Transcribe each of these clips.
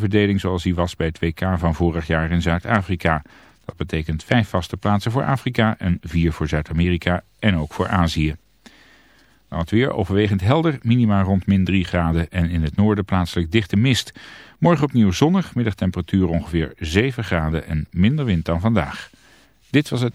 verdeling zoals die was bij het WK van vorig jaar in Zuid-Afrika. Dat betekent vijf vaste plaatsen voor Afrika en vier voor Zuid-Amerika en ook voor Azië. Nou, het weer overwegend helder, minima rond min 3 graden en in het noorden plaatselijk dichte mist. Morgen opnieuw zonnig, middagtemperatuur ongeveer 7 graden en minder wind dan vandaag. Dit was het.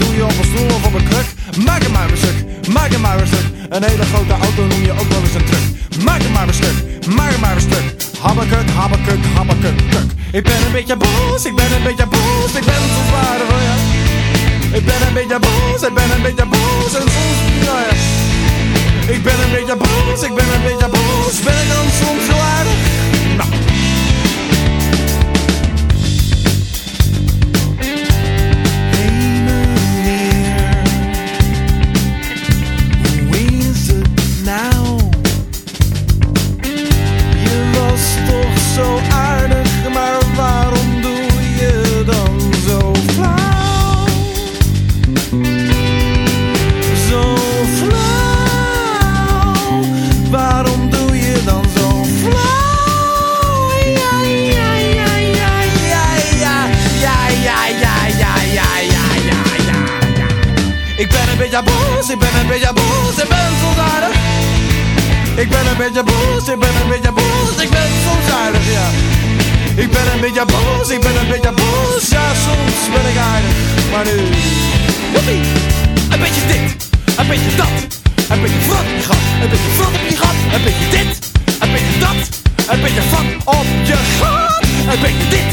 Doe je op een stoel of op een kruk. Maak hem maar een stuk, maak hem maar een stuk. Een hele grote auto noem je ook wel eens een truck. Maak hem maar een stuk, maak hem maar een stuk. Habbekuk, habbekuk, habbekuk, kuk. Ik ben een beetje boos, ik ben een beetje boos. Ik ben soms waardig, oh ja. Ik ben een beetje boos, ik ben een beetje boos. En soms, ja ja. Ik ben een beetje boos, ik ben een beetje boos. Ben ik dan soms zo ik ben een beetje boos, ik ben soms aardig, ja. Ik ben een beetje boos, ik ben een beetje boos, ja soms ben ik aardig. Maar nu, joepie, een beetje dit, een beetje dat. Een beetje frat op je gat, een beetje frat op je gat, een beetje dit, een beetje dat. Een beetje frat op je gat, een beetje dit,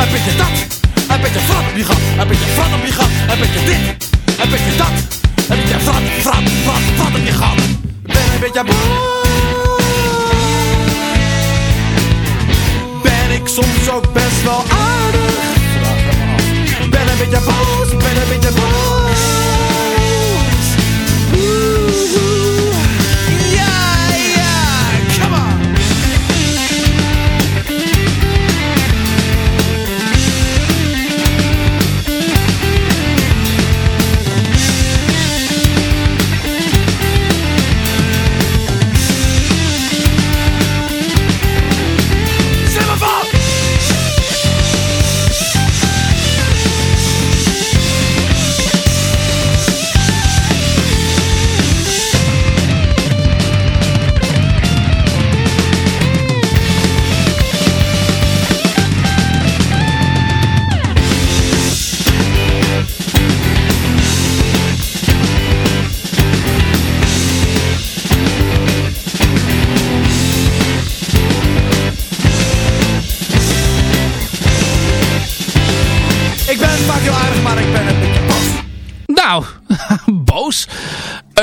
een beetje dat. Een beetje frat op je gat, een beetje frat op je gat, een beetje dit, een beetje dat. Een beetje frat, frat, frat, frat op je gat. Ik ben een beetje boos. Ook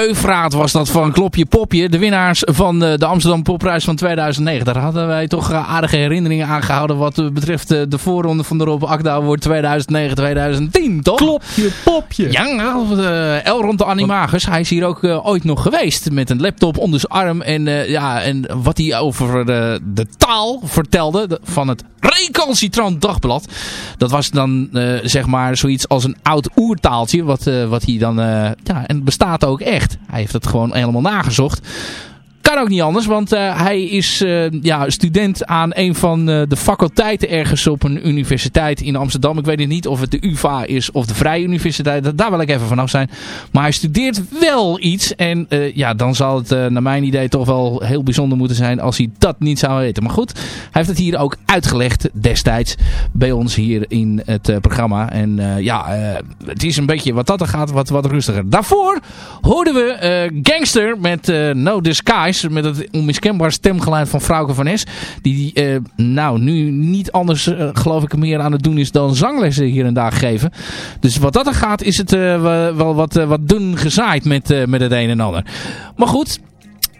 Eufraat was dat van Klopje Popje. De winnaars van eh, de Amsterdam Popprijs van 2009. Daar hadden wij toch eh, aardige herinneringen aan gehouden. Wat eh, betreft de voorronde van de Rob Akda wordt 2009-2010, toch? Klopje, popje. Ja, nou, Elrond de Animagus. Hij is hier ook ooit nog geweest. Met een laptop onder zijn arm. En, ja, en wat hij over de, de taal vertelde. de- van het recalcitrant dagblad. Dat was dan zeg maar zoiets als een oud oertaaltje. Wat, wat hij dan... ja, en bestaat ook echt. Hij heeft het gewoon helemaal nagezocht. Kan ook niet anders, want eh, hij is eh, ja, student aan een van eh, de faculteiten ergens op een universiteit in Amsterdam. Ik weet niet of het de UvA is of de Vrije Universiteit. Daar wil ik even vanaf zijn. Maar hij studeert wel iets. En ja, dan zal het naar mijn idee toch wel heel bijzonder moeten zijn als hij dat niet zou weten. Maar goed, hij heeft het hier ook uitgelegd destijds bij ons hier in het programma. En ja, het is een beetje wat dat er gaat, wat, wat rustiger. Daarvoor hoorden we Gangster met No Disguise. Met het onmiskenbaar stemgeluid van Frauke van Es. Die eh, nou nu niet anders eh, geloof ik meer aan het doen is dan zanglessen hier en daar geven. Dus wat dat er gaat is het eh, wel wat, wat dun gezaaid met, met het een en ander. Maar goed,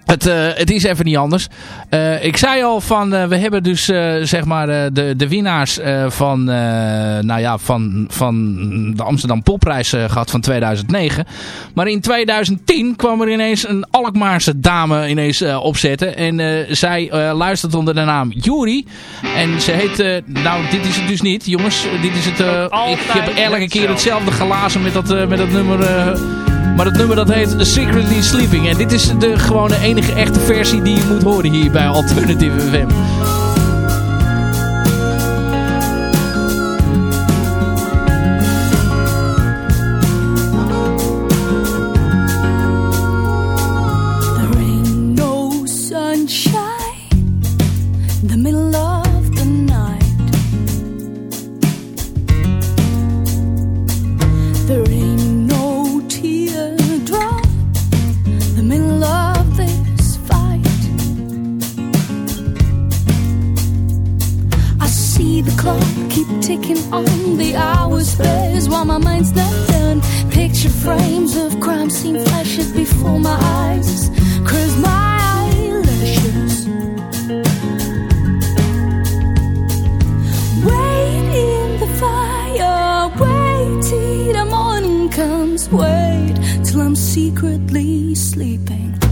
het, eh, het is even niet anders. Eh, ik zei al van, eh, we hebben dus zeg maar de, de winnaars van, nou ja, van, van de Amsterdam Popprijs eh, gehad van 2009. Maar in 2010 kwam er ineens een Alkmaarse dame ineens opzetten. En zij luistert onder de naam Yuri. En ze heet, nou dit is het dus niet jongens. Dit is het, ik heb elke keer hetzelfde gelazen met dat, met dat nummer... maar het nummer dat heet Secretly Sleeping. En dit is de gewone enige echte versie die je moet horen hier bij Alternative FM. Secretly sleeping.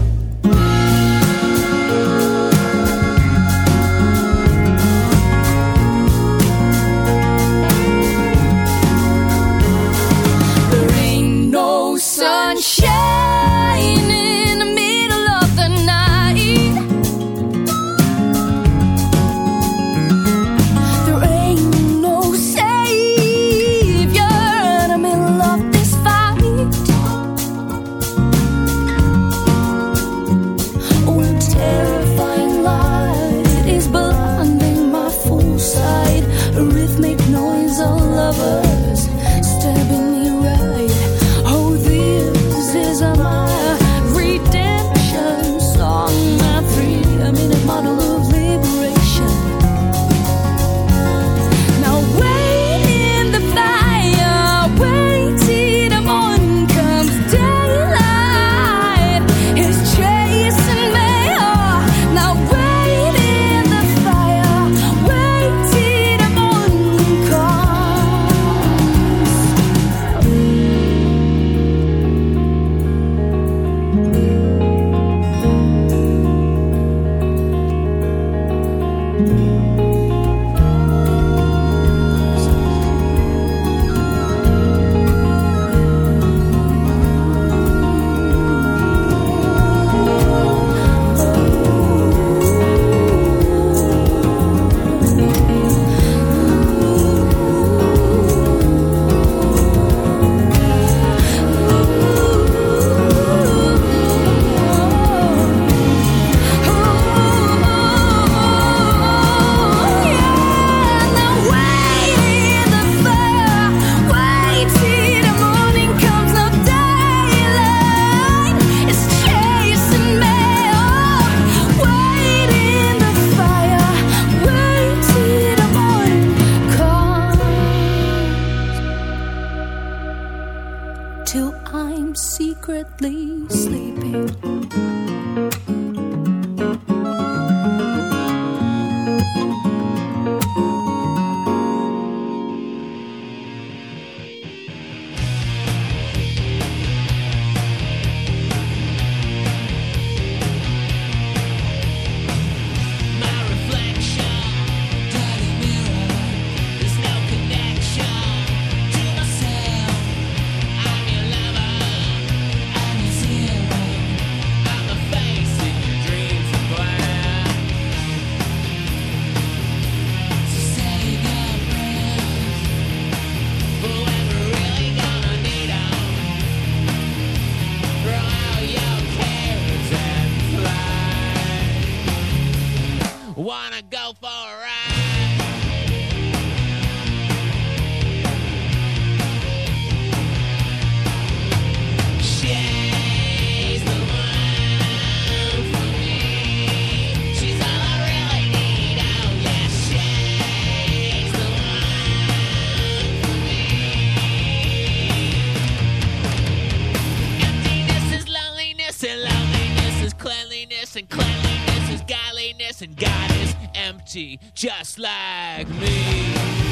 Empty, just like me.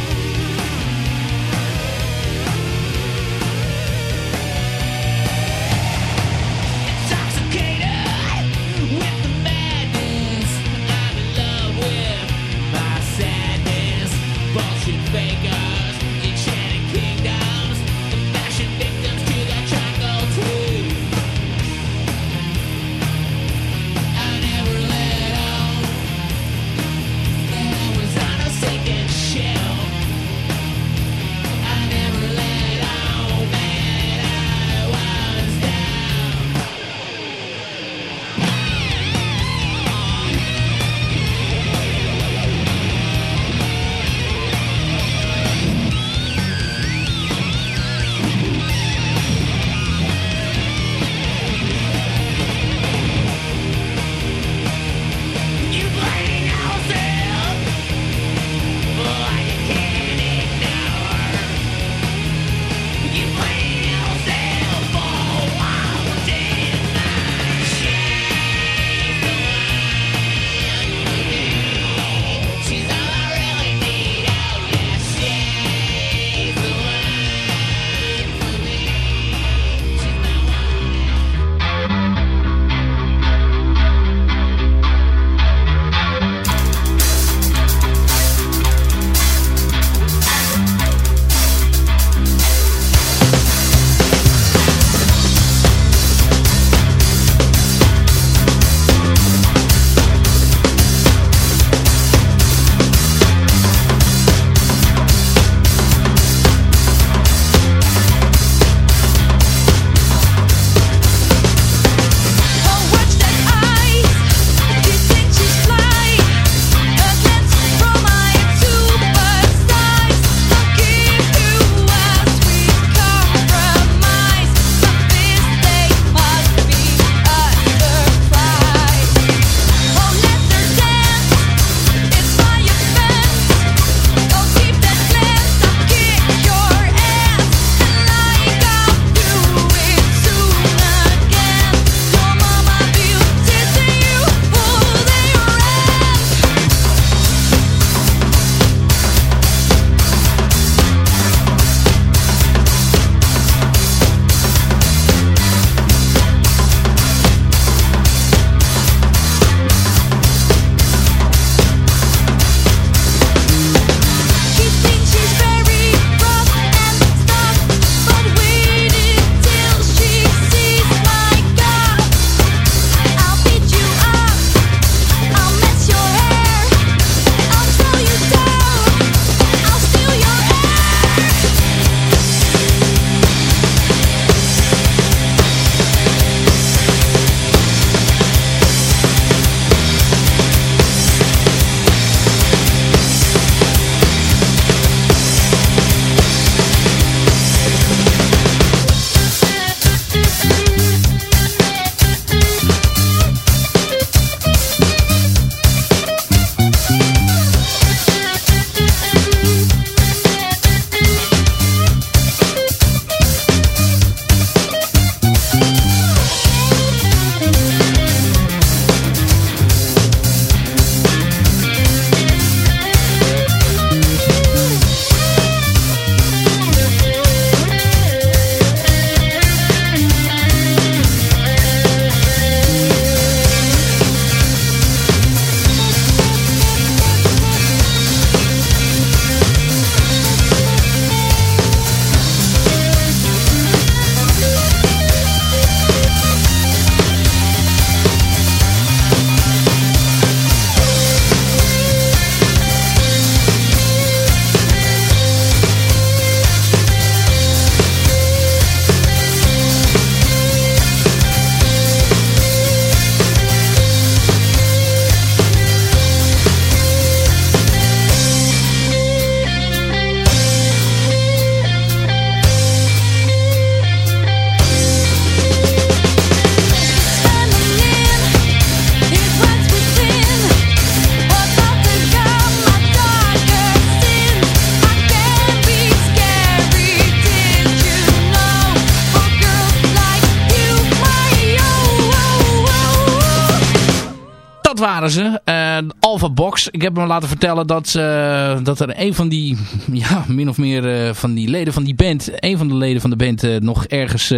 Waren ze. Alpha Box. Ik heb me laten vertellen dat, eh, dat er een van die, ja, min of meer eh, van die leden van die band, een van de leden van de band eh, nog ergens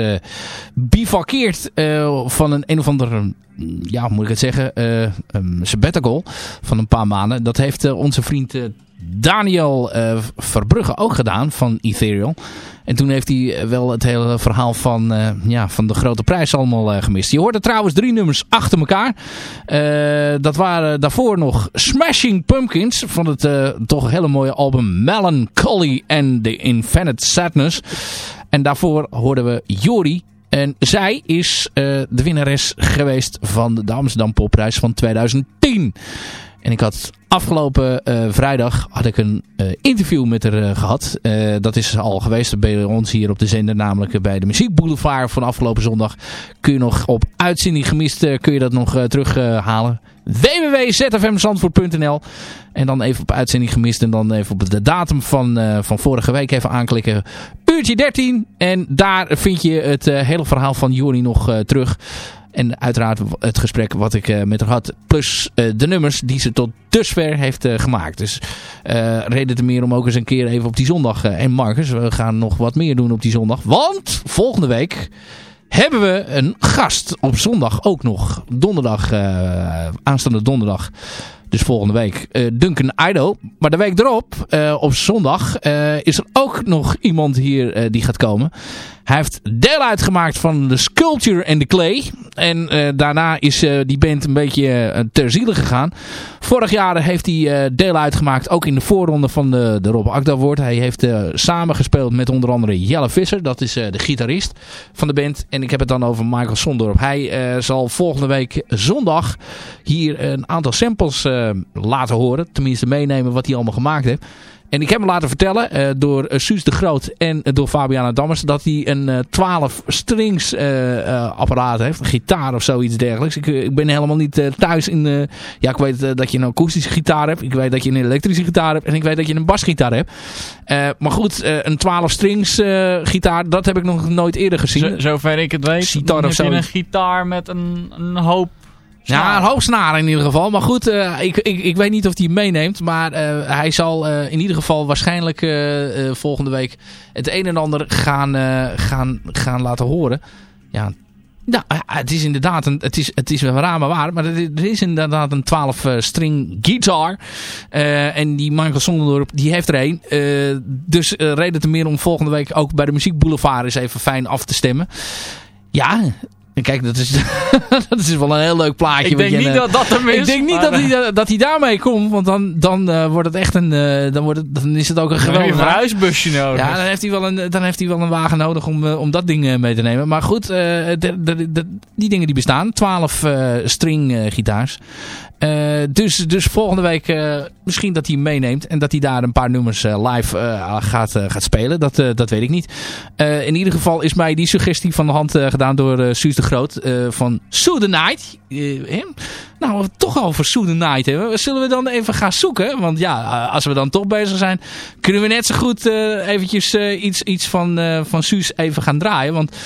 bivakkeert van een een of ander, ja, moet ik het zeggen, um, sabbatical van een paar maanden. Dat heeft onze vriend Daniel eh, Verbrugge ook gedaan van Ethereal. En toen heeft hij eh, wel het hele verhaal van, eh, ja, van de grote prijs allemaal gemist. Je hoorde trouwens drie nummers achter elkaar. Dat waren daarvoor nog Smashing Pumpkins van het toch hele mooie album Melancholy and the Infinite Sadness. En daarvoor hoorden we Jori. En zij is de winnares geweest van de Amsterdam Popprijs van 2010. En ik had afgelopen eh, vrijdag had ik een eh, interview met haar eh, gehad. Eh, dat is al geweest bij ons hier op de zender, namelijk bij de Muziek Boulevard van afgelopen zondag. Kun je nog op uitzending gemist, kun je dat nog terughalen. www.zfmzandvoort.nl En dan even op uitzending gemist en dan even op de datum van, van vorige week even aanklikken. Uurtje 13 en daar vind je het hele verhaal van Jori nog terug. En uiteraard het gesprek wat ik eh, met haar had. Plus eh, de nummers die ze tot dusver heeft eh, gemaakt. Dus reden te meer om ook eens een keer even op die zondag. en Marcus, we gaan nog wat meer doen op die zondag. Want volgende week hebben we een gast op zondag ook nog. Donderdag, aanstaande donderdag. Dus volgende week Duncan Ido. Maar de week erop, op zondag, is er ook nog iemand hier die gaat komen. Hij heeft deel uitgemaakt van de Sculpture and the Clay. En eh, daarna is eh, die band een beetje eh, ter ziele gegaan. Vorig jaar heeft hij deel uitgemaakt, ook in de voorronde van de, de Rob Akda. Hij heeft samengespeeld met onder andere Jelle Visser. Dat is de gitarist van de band. En ik heb het dan over Michael Sondorp. Hij zal volgende week zondag hier een aantal samples laten horen. Tenminste meenemen wat hij allemaal gemaakt heeft. En ik heb me laten vertellen eh, door uh, Suus de Groot en uh, door Fabiana Dammers dat hij een uh, 12 strings apparaat heeft. Een gitaar of zoiets dergelijks. Ik, ik ben helemaal niet thuis in... Ja, ik weet dat je een akoestische gitaar hebt. Ik weet dat je een elektrische gitaar hebt. En ik weet dat je een basgitaar hebt. Maar goed, een 12 strings gitaar, dat heb ik nog nooit eerder gezien. Zo, zover ik het weet, dan of zo. een gitaar met een, een hoop Ja, een hoop snaren in ieder geval. Maar goed, uh, ik, ik, ik weet niet of hij meeneemt. Maar uh, hij zal uh, in ieder geval waarschijnlijk volgende week het een en ander gaan, gaan, gaan laten horen. Ja, nou, het is inderdaad een, het is, het is wel raar maar waar, maar er is inderdaad een 12 uh, string gitaar. Uh, en die Michael Sonderdorp, die heeft er een. Uh, dus uh, reden te meer om volgende week ook bij de Muziek Boulevard eens even fijn af te stemmen. Ja, Kijk, dat is, dat is wel een heel leuk plaatje. Ik denk je, niet dat dat hem is. Ik denk niet dat hij, dat hij daarmee komt. Want dan, dan uh, wordt het echt een... Uh, dan, wordt het, dan is het ook een geweldig... een verhuisbusje nodig. Ja, dan heeft hij wel een, dan heeft hij wel een wagen nodig om, uh, om dat ding mee te nemen. Maar goed, de, de, de, die dingen die bestaan. 12 string gitaars. Uh, dus, dus volgende week uh, misschien dat hij meeneemt. En dat hij daar een paar nummers uh, live gaat, gaat spelen. Dat, dat weet ik niet. in ieder geval is mij die suggestie van de hand gedaan door Suus de Groot. van Sue the Night. Nou, we toch over the Night hebben. Zullen we dan even gaan zoeken? Want ja, als we dan toch bezig zijn. Kunnen we net zo goed eventjes iets, iets van, van Suus even gaan draaien. Want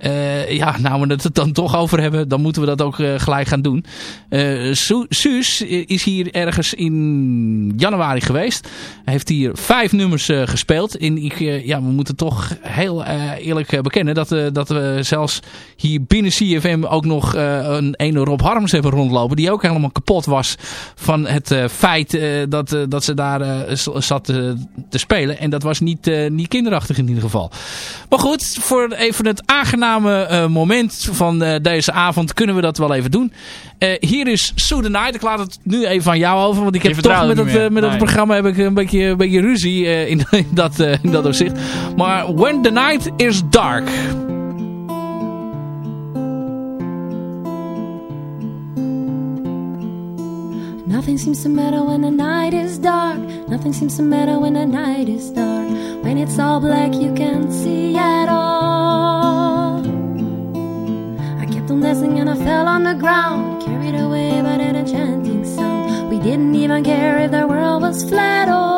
uh, ja, nou we het dan toch over hebben, dan moeten we dat ook uh, gelijk gaan doen. Uh, Su Suus is hier ergens in januari geweest. Heeft hier vijf nummers gespeeld. Ik, ja, we moeten toch heel eerlijk bekennen dat, dat we zelfs hier binnen CFM ook nog een ene Rob Harms hebben rondlopen. Die ook helemaal kapot was van het feit dat, dat ze daar zat te spelen. En dat was niet, niet kinderachtig in ieder geval. Maar goed, voor even het aangenaam uh, moment van deze avond kunnen we dat wel even doen. Hier is Sue the Night. Ik laat het nu even aan jou over. Want ik heb toch met, het, met nee. dat programma heb ik een beetje, een beetje ruzie in, in, dat, in dat opzicht. Maar When the Night is Dark. Nothing seems to matter when the night is dark. Nothing seems to matter when the night is dark. When it's all black, you can't see at all. I kept on dancing and I fell on the ground, carried away by that enchanting sound. We didn't even care if the world was flat or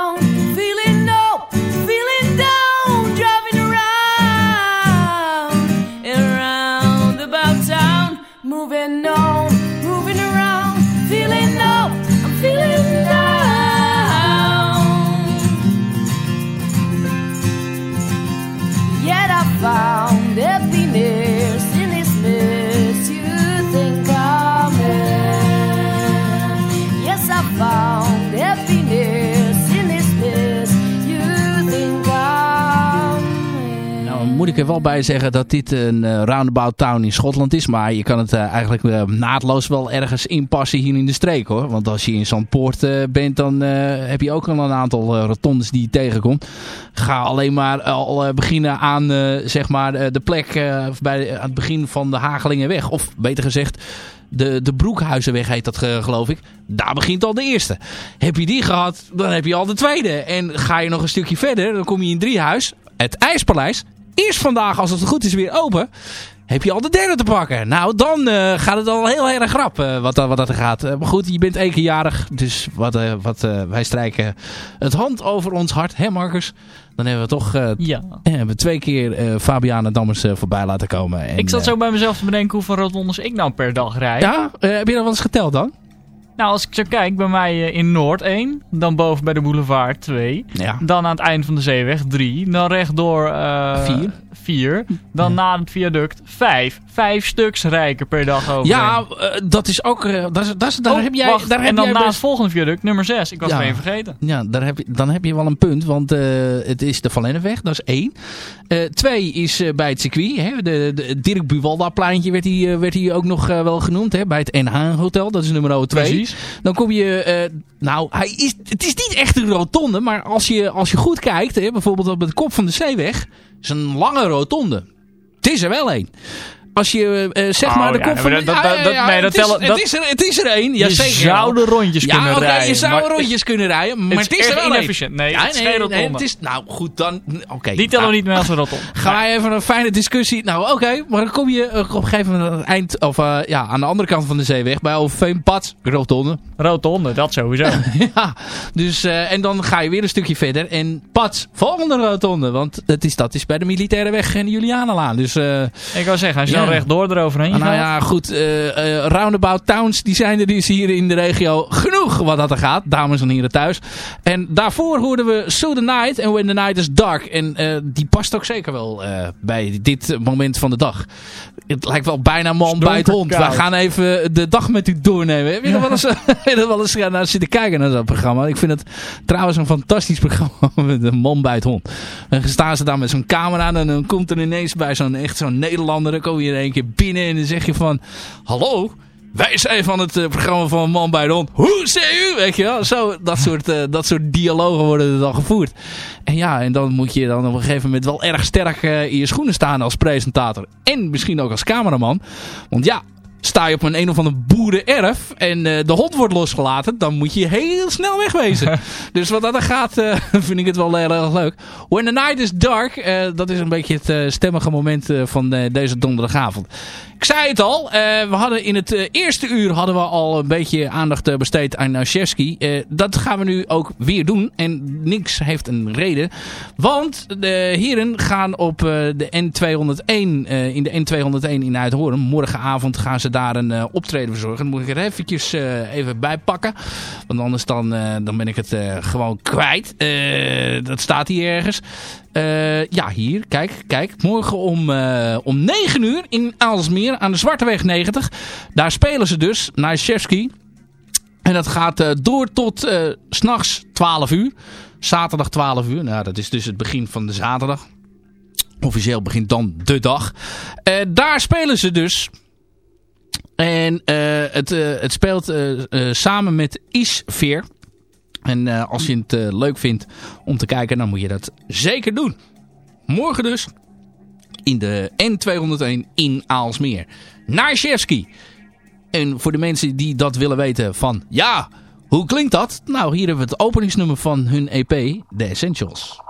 er wel bij zeggen dat dit een eh, roundabout town in Schotland is. Maar je kan het eh, eigenlijk eh, naadloos wel ergens inpassen hier in de streek hoor. Want als je in Zandpoort bent, dan heb je ook al een aantal rotondes die je tegenkomt. Ga alleen maar al beginnen aan zeg maar, de plek bij, aan het begin van de Hagelingenweg. Of beter gezegd, de, de Broekhuizenweg heet dat geloof ik. Daar begint al de eerste. Heb je die gehad, dan heb je al de tweede. En ga je nog een stukje verder, dan kom je in Driehuis. Het IJspaleis. Eerst vandaag, als het goed is, weer open. Heb je al de derde te pakken. Nou, dan eh, gaat het al heel erg grap eh, wat, dat- wat dat er gaat. Eh, maar goed, je bent één keer jarig. Dus wat, wat, wij strijken het hand over ons hart. Hè Marcus? Dan hebben we toch Ja. hebben we twee keer eh Fabiana Dammers voorbij laten komen. En, Ik zat zo bij mezelf te bedenken hoeveel rotondes ik nou per dag rijd. Ja, heb je dat wel eens geteld dan? Nou, als ik zo kijk, bij mij eh, in Noord 1, dan boven bij de boulevard 2, Ja. dan aan het eind van de zeeweg 3, dan rechtdoor eh Vier. 4, dan na het viaduct 5. Vijf stuks rijken per dag over. Ja, eh, dat is ook... eh, dat is, dat is, daar heb jij, Oh, wacht, daar heb en dan jij na het volgende viaduct, nummer 6. Ik was Ja. er één vergeten. Ja, daar heb je, dan heb je wel een punt, want het is de Valenneweg, dat is één. Eh, twee is bij het circuit, hè, de, de Dirk Buwalda pleintje werd hij, eh, werd hij ook nog wel genoemd, hè, bij het NH Hotel, dat is nummer 2. Precies. Dan kom je, eh, nou, hij is, het is niet echt een rotonde, maar als je, als je goed kijkt, hè, bijvoorbeeld op de kop van de zeeweg, is een lange rotonde. Het is er wel één. Als je eh, zeg Oh, maar de ja, kop nee, van dat- dat- ja, dat- ja, nee, dat het is- tellen- het dat- is er- Het is er één, ja je zeker. zou de rondjes ja, kunnen rijden. je zou maar rondjes kunnen rijden, maar het is, er wel inefficiënt. Nee, Ja, het is geen rotonde. het is, nou goed, dan... Oké. Die tellen nou, we niet mee als een rotonde. Gaan wij even een fijne discussie. Nou, oké, maar dan kom je eh, op een gegeven moment aan het eind, of eh, ja, aan de andere kant van de zeeweg, bij Overveen, Pad, rotonde. Rotonde, dat sowieso. ja, dus, eh, en dan ga je weer een stukje verder en Pad, volgende rotonde, want het is, dat is bij de Militaire Weg en de Julianenlaan. Dus, eh, ik wou zeggen, als je. Dan rechtdoor eroverheen nou gaat. ja, goed, eh, eh, roundabout towns, die zijn er dus hier in de regio genoeg wat dat er gaat, dames en heren thuis. En daarvoor hoorden we So the Night en When the Night is Dark. En eh, die past ook zeker wel eh, bij dit moment van de dag. Het lijkt wel bijna man bij het hond. We gaan even de dag met u doornemen. Heb je nog wel eens, wel eens naar zitten kijken naar dat programma? Ik vind het trouwens een fantastisch programma met een man bij het hond. En dan staan ze daar met zo'n camera en dan komt er ineens bij zo'n echt zo'n Nederlander. Dan kom je in één keer binnen en dan zeg je van... Hallo, wij zijn van het eh, programma van Man bij de Hond. Hoe zei u? Weet je wel? Zo, dat, soort, eh, dat soort dialogen worden er dan gevoerd. En ja, en dan moet je dan op een gegeven moment wel erg sterk eh, in je schoenen staan als presentator. En misschien ook als cameraman. Want ja, sta je op een een of ander boerenerf en eh, de hond wordt losgelaten, dan moet je heel snel wegwezen. dus wat dat er gaat, eh, vind ik het wel heel erg leuk. When the Night is Dark, eh, dat is een beetje het stemmige moment van deze donderdagavond. Ik zei het al, we hadden in het eerste uur hadden we al een beetje aandacht besteed aan Nashevsky. Dat gaan we nu ook weer doen. En niks heeft een reden. Want de heren gaan op de N201, eh, in de N201 in Uithoorn. Morgenavond gaan ze daar een eh, optreden verzorgen. Dan moet ik er eventjes eh, even bij pakken. Want anders dan, eh, dan ben ik het gewoon kwijt. Dat staat hier ergens. Ja, hier. Kijk, kijk. Morgen om, eh, om 9 uur in Aalsmeer aan de Zwarteweg 90. Daar spelen ze dus Shevsky. En dat gaat door tot s'nachts 12 uur. Zaterdag 12 uur. Nou, dat is dus het begin van de zaterdag. Officieel begint dan de dag. Daar spelen ze dus. En eh, het, eh, het speelt eh, samen met Isveer. En als je het leuk vindt om te kijken, dan moet je dat zeker doen. Morgen dus in de N201 in Aalsmeer. Naar Shevsky. En voor de mensen die dat willen weten van... Ja, hoe klinkt dat? Nou, hier hebben we het openingsnummer van hun EP, The Essentials.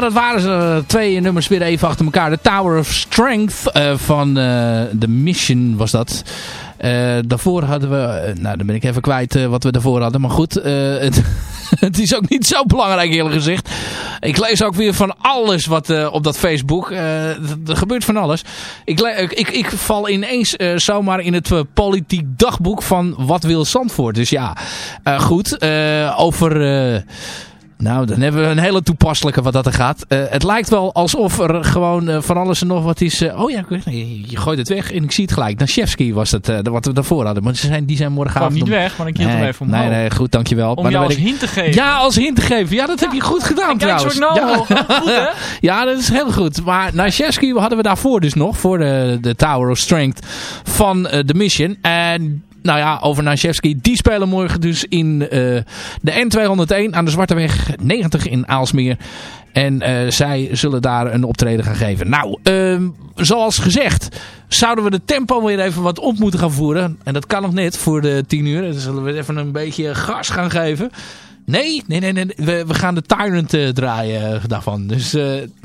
Dat waren ze twee nummers weer even achter elkaar. The Tower of Strength eh, van eh The Mission was dat. Eh, daarvoor hadden we... eh, nou, dan ben ik even kwijt eh, wat we daarvoor hadden. Maar goed, eh, het, het is ook niet zo belangrijk eerlijk gezegd. Ik lees ook weer van alles wat eh, op dat Facebook. eh, er gebeurt van alles. Ik, ik, ik, val ineens eh, zomaar in het eh, politiek dagboek van wat wil Zandvoort. Dus ja, eh, goed. eh, over... nou, dan hebben we een hele toepasselijke wat dat er gaat. Eh, het lijkt wel alsof er gewoon eh, van alles en nog wat is. eh, oh ja, ik je, gooit het weg en ik zie het gelijk. Nashevski was het, wat we daarvoor hadden. Maar ze zijn, die zijn kwam morgenavond... niet weg, maar ik hield hem nee, even omhoog. Nee, nee, goed, dankjewel. Om maar jou als ik- hint te geven. Ja, als hint te geven. Ja, dat heb je goed gedaan Kijk trouwens. nou ja. Goed hè? Ja, dat is heel goed. Maar Nashevski hadden we daarvoor dus nog. Voor de, de Tower of Strength van The Mission. En nou ja, over Nashevski. Die spelen morgen dus in eh, de N201 aan de Zwarteweg 90 in Aalsmeer. En eh, zij zullen daar een optreden gaan geven. Nou, ehm, zoals gezegd, zouden we de tempo weer even wat op moeten gaan voeren. En dat kan nog net voor de 10 uur. Dan zullen we even een beetje gas gaan geven. Nee, nee, nee, nee. We, we gaan de Tyrant eh, draaien daarvan. Dus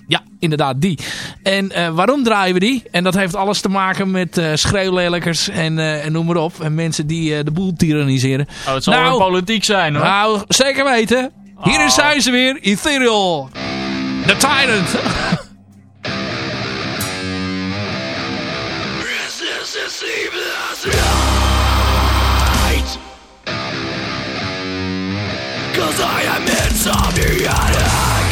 ja, inderdaad die. En eh, waarom draaien we die? En dat heeft alles te maken met eh schreeuwlelijkers en, eh, en noem maar op. En mensen die eh, de boel tyranniseren. Oh, het zal Nou. wel politiek zijn hoor. Nou, zeker weten. Hier Oh. zijn ze weer. Ethereal. The Tyrant. Cause I am insomniac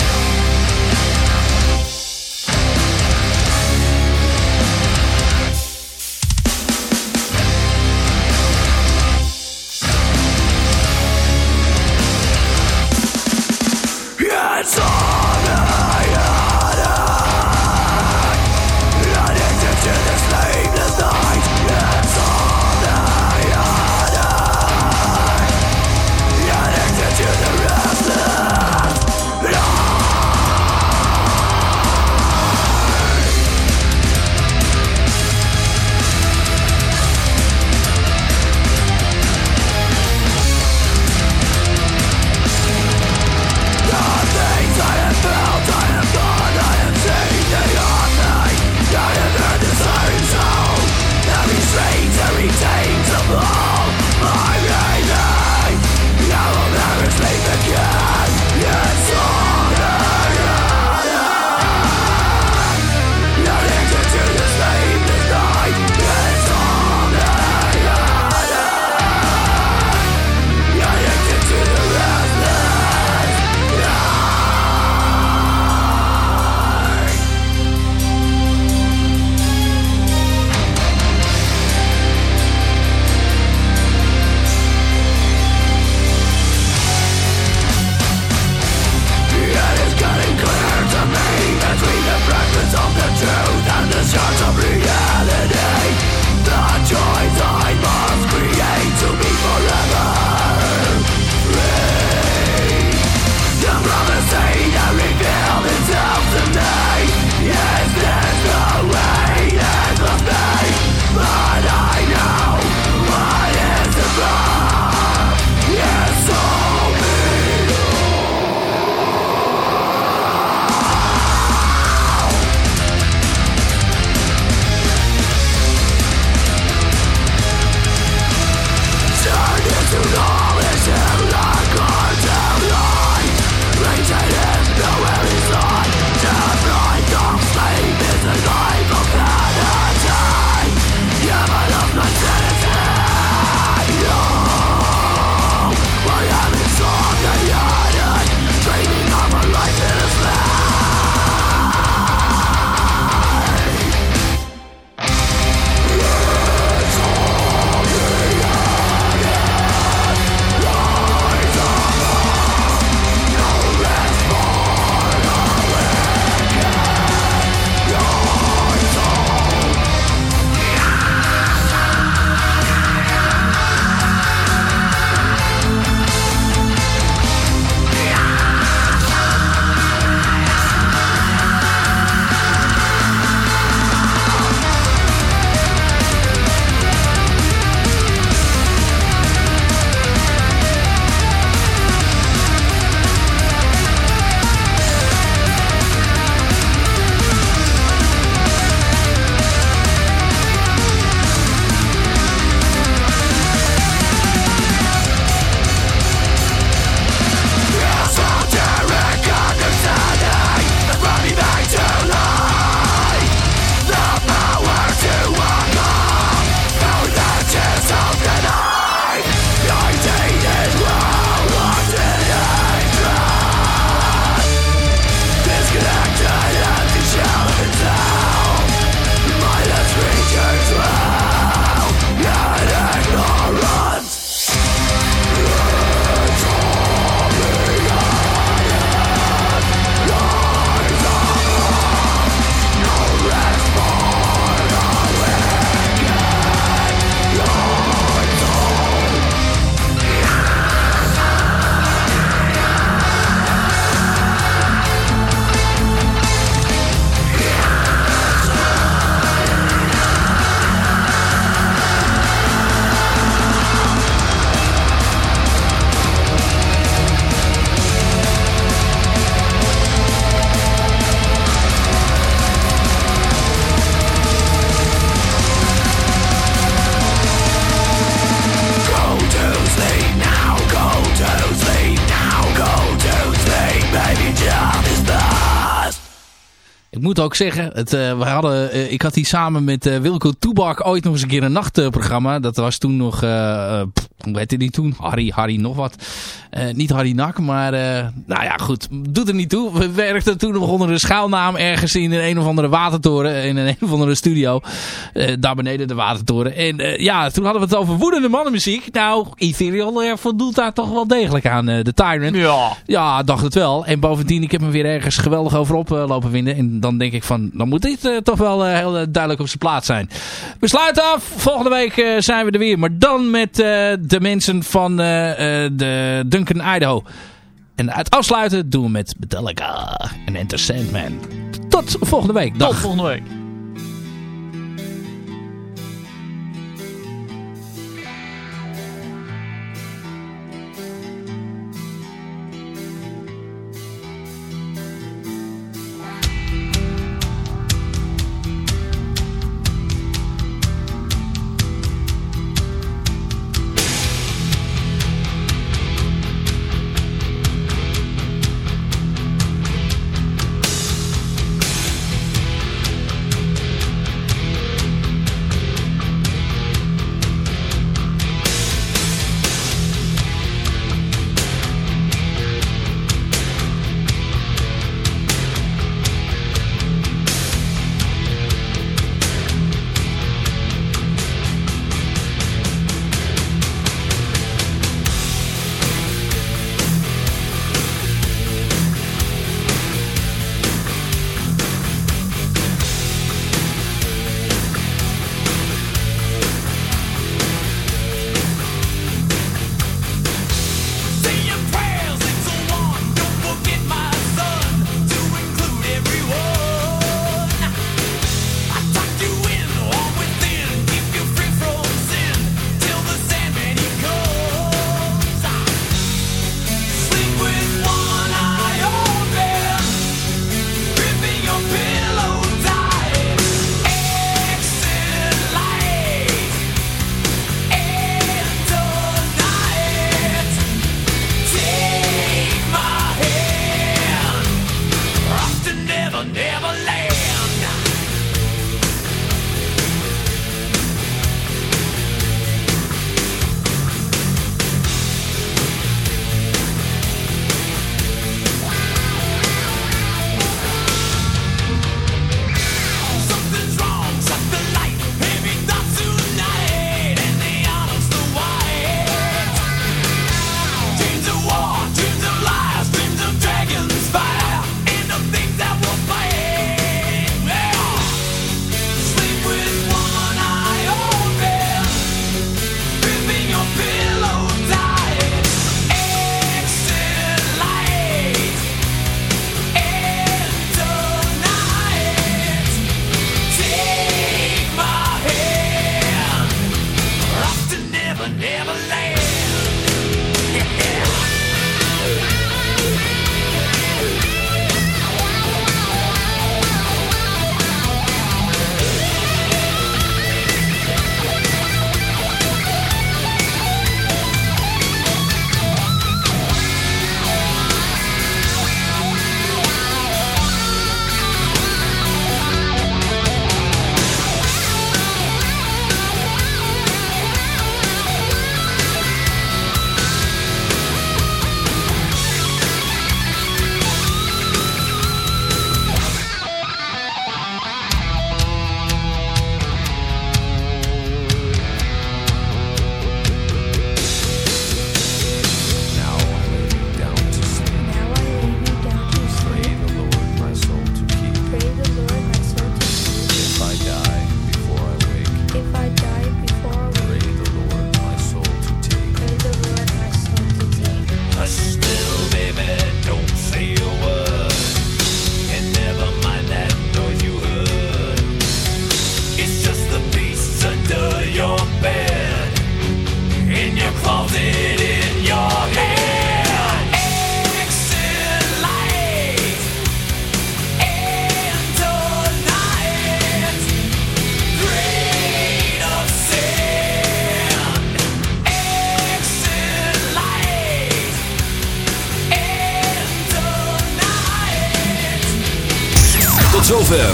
ook zeggen, het, eh, we hadden, eh, ik had hier samen met eh, Wilco Toebak ooit nog eens een keer een nachtprogramma. Dat was toen nog, pff, hoe heette die toen? Harry, Harry nog wat. Niet Harry Nak, maar nou ja, goed. Doet er niet toe. We werkten toen nog onder een schuilnaam ergens in een, een of andere watertoren. In een, een of andere studio. Daar beneden de watertoren. En ja, toen hadden we het over woedende mannenmuziek. Nou, Ethereal voldoet daar toch wel degelijk aan. de Tyrant. Ja. Ja, dacht het wel. En bovendien, ik heb me weer ergens geweldig over op lopen winden. En dan denk ik van, dan moet dit eh, toch wel eh, heel eh, duidelijk op zijn plaats zijn. We sluiten af. Volgende week zijn we er weer. Maar dan met de mensen van de Duncan Idaho. En het afsluiten doen we met Metallica en Enter Sandman. Tot volgende week. Tot volgende week.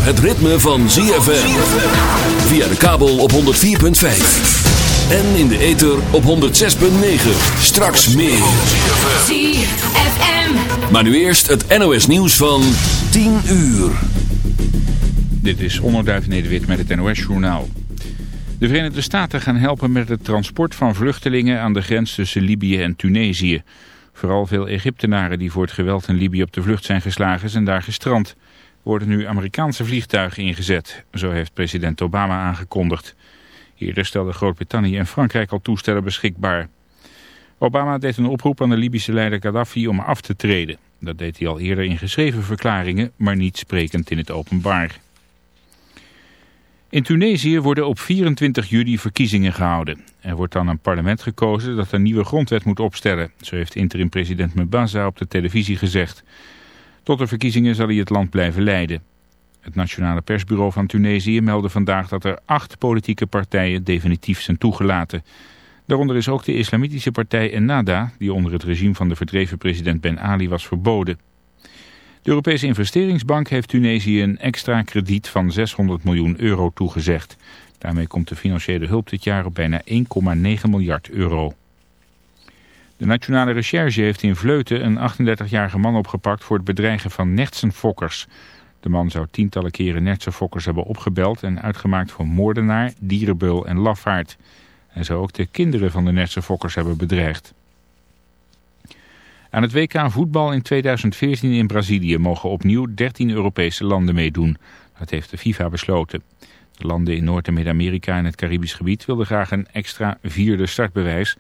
Het ritme van ZFM. Via de kabel op 104.5. En in de ether op 106.9. Straks meer. ZFM. Maar nu eerst het NOS nieuws van 10 uur. Dit is Onderduif Nederwit met het NOS-journaal. De Verenigde Staten gaan helpen met het transport van vluchtelingen aan de grens tussen Libië en Tunesië. Vooral veel Egyptenaren die voor het geweld in Libië op de vlucht zijn geslagen zijn daar gestrand. Worden nu Amerikaanse vliegtuigen ingezet, zo heeft president Obama aangekondigd. Eerder stelden Groot-Brittannië en Frankrijk al toestellen beschikbaar. Obama deed een oproep aan de Libische leider Gaddafi om af te treden. Dat deed hij al eerder in geschreven verklaringen, maar niet sprekend in het openbaar. In Tunesië worden op 24 juli verkiezingen gehouden. Er wordt dan een parlement gekozen dat een nieuwe grondwet moet opstellen. Zo heeft interim-president Mebaza op de televisie gezegd. Tot de verkiezingen zal hij het land blijven leiden. Het Nationale Persbureau van Tunesië meldde vandaag dat er acht politieke partijen definitief zijn toegelaten. Daaronder is ook de islamitische partij Ennahda, die onder het regime van de verdreven president Ben Ali was verboden. De Europese investeringsbank heeft Tunesië een extra krediet van 600 miljoen euro toegezegd. Daarmee komt de financiële hulp dit jaar op bijna 1,9 miljard euro. De Nationale Recherche heeft in Vleuten een 38-jarige man opgepakt voor het bedreigen van nertsenfokkers. De man zou tientallen keren nertsenfokkers hebben opgebeld en uitgemaakt voor moordenaar, dierenbeul en lafaard. Hij zou ook de kinderen van de nertsenfokkers hebben bedreigd. Aan het WK voetbal in 2014 in Brazilië mogen opnieuw 13 Europese landen meedoen. Dat heeft de FIFA besloten. De landen in Noord- en Midden-Amerika en het Caribisch gebied wilden graag een extra vierde startbewijs.